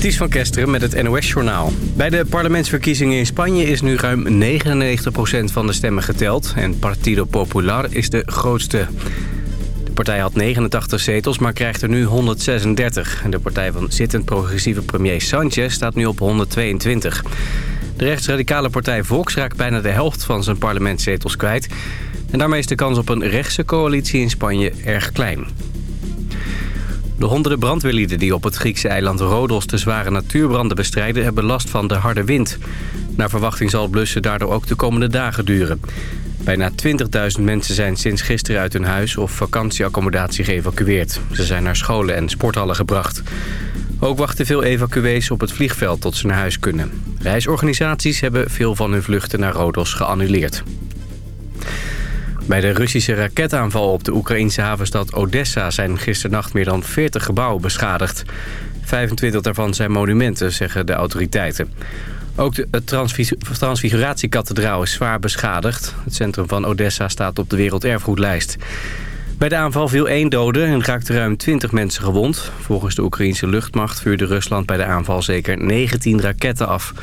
Ties van Kesteren met het NOS-journaal. Bij de parlementsverkiezingen in Spanje is nu ruim 99% van de stemmen geteld... en Partido Popular is de grootste. De partij had 89 zetels, maar krijgt er nu 136. En de partij van zittend progressieve premier Sanchez staat nu op 122. De rechtsradicale partij Vox raakt bijna de helft van zijn parlementszetels kwijt... en daarmee is de kans op een rechtse coalitie in Spanje erg klein. De honderden brandweerlieden die op het Griekse eiland Rodos de zware natuurbranden bestrijden... hebben last van de harde wind. Naar verwachting zal blussen daardoor ook de komende dagen duren. Bijna 20.000 mensen zijn sinds gisteren uit hun huis of vakantieaccommodatie geëvacueerd. Ze zijn naar scholen en sporthallen gebracht. Ook wachten veel evacuees op het vliegveld tot ze naar huis kunnen. Reisorganisaties hebben veel van hun vluchten naar Rodos geannuleerd. Bij de Russische raketaanval op de Oekraïnse havenstad Odessa... zijn gisternacht meer dan 40 gebouwen beschadigd. 25 daarvan zijn monumenten, zeggen de autoriteiten. Ook de Transfiguratiekathedraal is zwaar beschadigd. Het centrum van Odessa staat op de werelderfgoedlijst. Bij de aanval viel één dode en raakten ruim 20 mensen gewond. Volgens de Oekraïnse luchtmacht vuurde Rusland bij de aanval zeker 19 raketten af.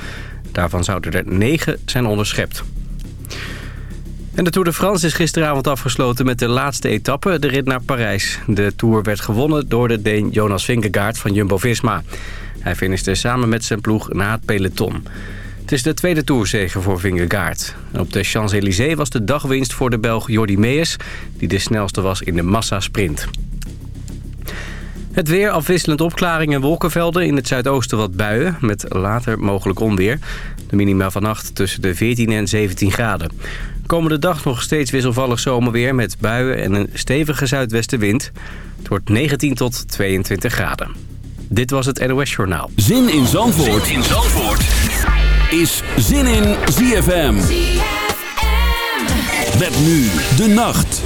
Daarvan zouden er 9 zijn onderschept. En de Tour de France is gisteravond afgesloten met de laatste etappe, de rit naar Parijs. De Tour werd gewonnen door de Deen Jonas Vingegaard van Jumbo-Visma. Hij finishte samen met zijn ploeg na het peloton. Het is de tweede Tourzege voor Vingegaard. Op de Champs-Élysées was de dagwinst voor de Belg Jordi Mees... die de snelste was in de massasprint. Het weer, afwisselend opklaringen en wolkenvelden. In het zuidoosten wat buien, met later mogelijk onweer. De minima vannacht tussen de 14 en 17 graden. Komende dag nog steeds wisselvallig zomerweer met buien en een stevige zuidwestenwind. Het wordt 19 tot 22 graden. Dit was het NOS Journaal. Zin in Zandvoort, zin in Zandvoort. is Zin in ZFM. ZFM. Met nu de nacht.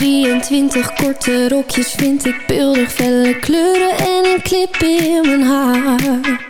23, korte rokjes vind ik beeldig, felle kleuren en een clip in mijn haar.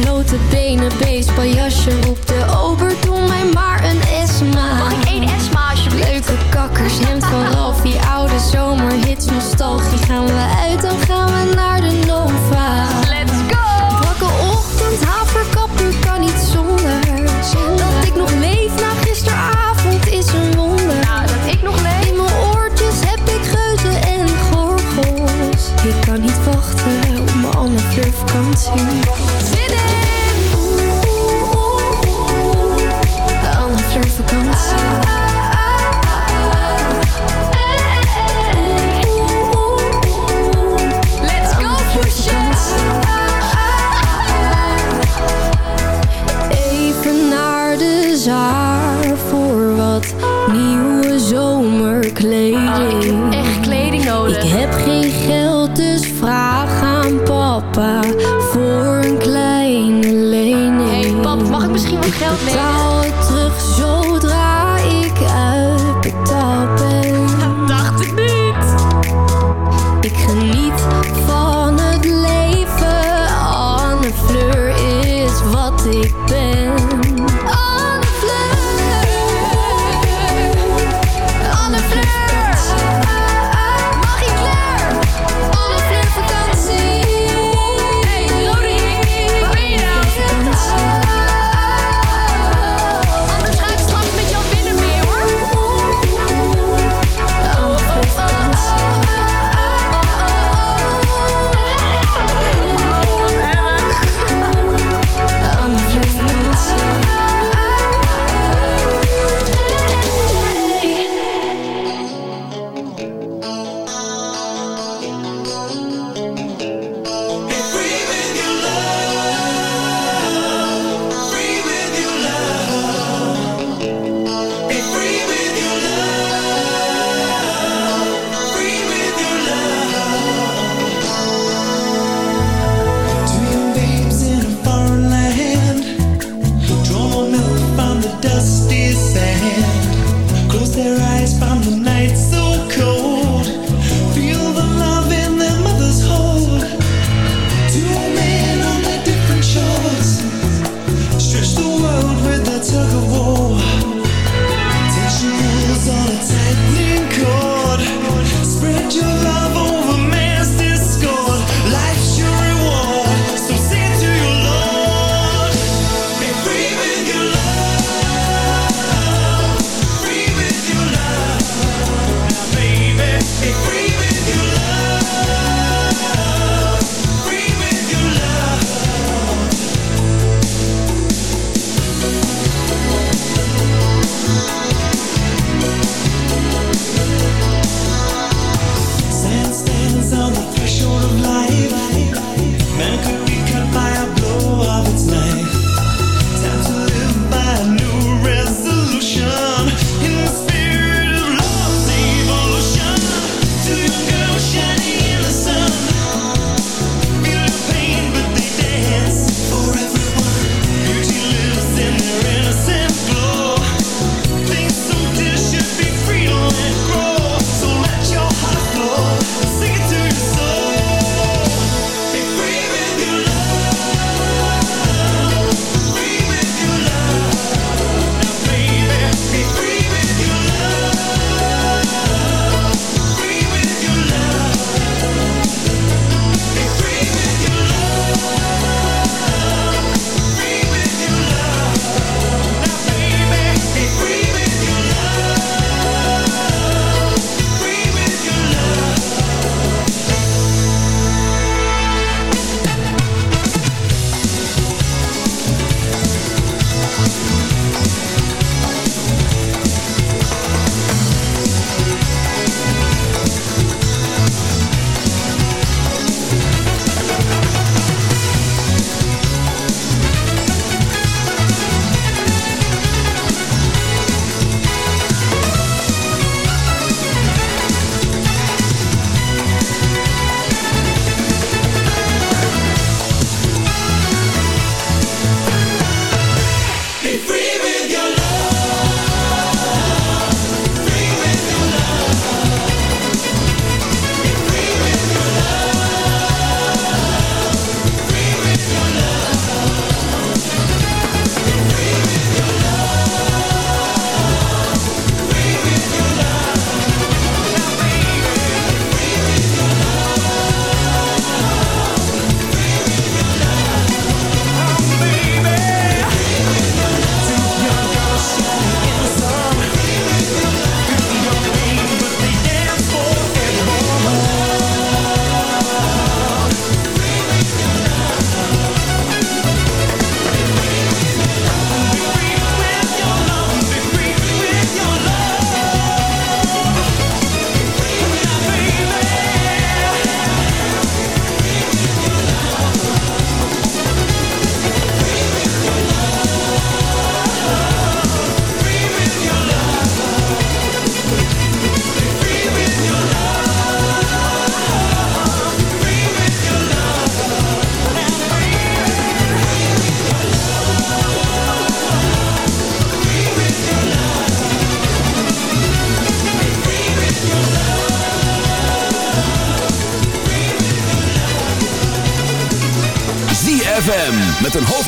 Blote benen, beestpaljasje Roep de ober, doe mij maar een Esma Mag ik één Esma alsjeblieft? Leuke kakkers, hemd van die oude zomerhits, nostalgie. Gaan we uit, dan gaan we naar de Nova. Let's go! Wakke ochtend, haverkap, u kan niet zonder. Dat ik nog leef na gisteravond is een wonder. Nou, dat ik nog leef. In mijn oortjes heb ik geuzen en gorgels. Ik kan niet wachten op mijn Anne Fleur vakantie geld meer. Ik terug, zo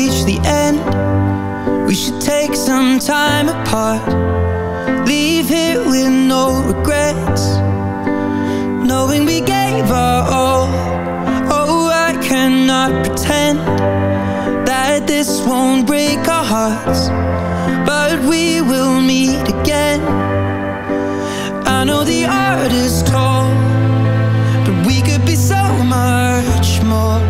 reach the end. We should take some time apart. Leave here with no regrets. Knowing we gave our all. Oh, I cannot pretend That this won't break our hearts. But we will meet again. I know the art is tall But we could be so much more.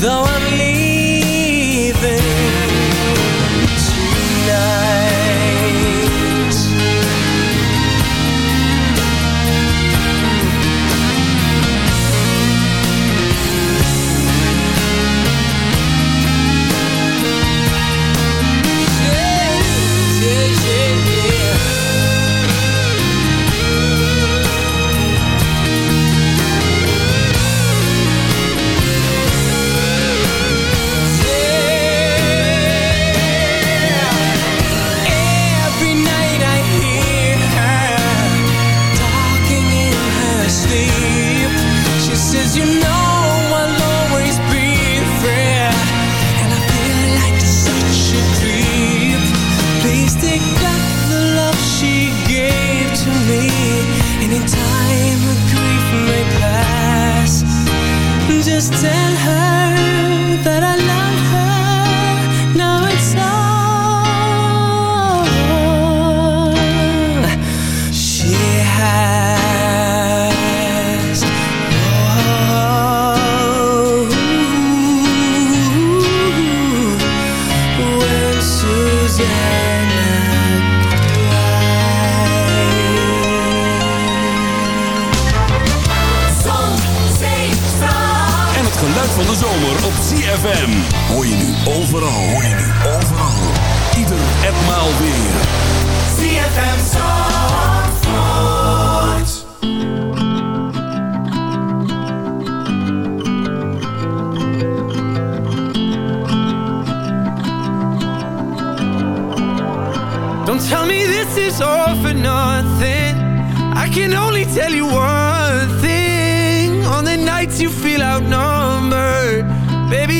Though I'm leaving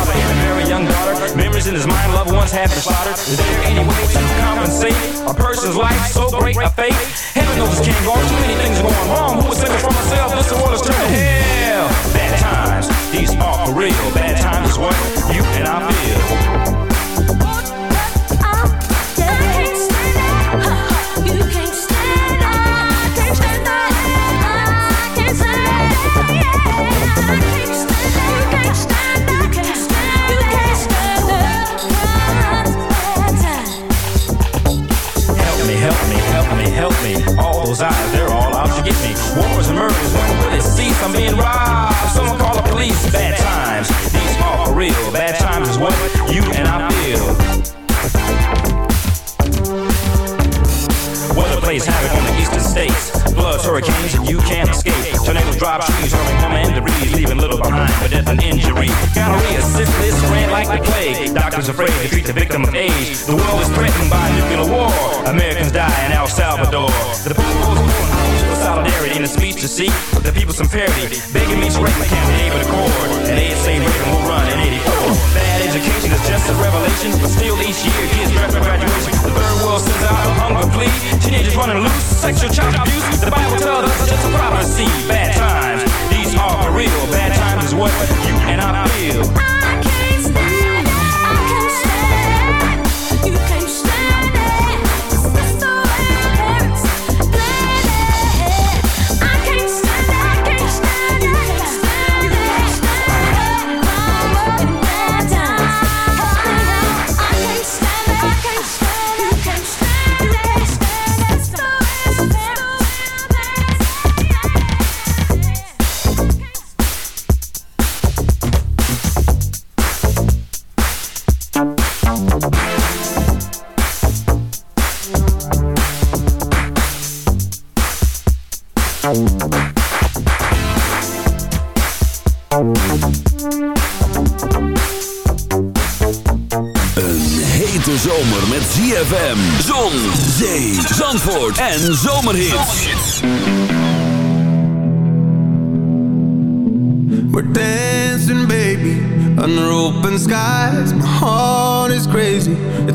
father and a very young daughter. Memories in his mind, loved ones have been slaughtered. Is there any way to compensate a person's life so great a fate? Heaven knows this can't go on. Too many things are going wrong. Who would save it for myself? This world is turning hell. Bad times, these are for real. Bad hurricanes and you can't escape. Tornadoes drop trees, hurling home and debris, leaving little behind for death and injury. Gonorrhea, this ran like the plague. Doctors afraid to treat the victim of age. The world is threatened by nuclear war. Americans die in El Salvador. The people's solidarity in a speech to seek the people some parity. Begging me to break my candidate with a cord. And they say Reagan will run in 84. Bad education is just a revelation, but still each year kids draft for graduation. The third world sends out a hunger plea. Teenagers running loose, sexual child abuse. The Bible tells us it's just a prophecy. Bad times, these are for real. Bad times is what you and I feel. I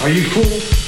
Are you cool?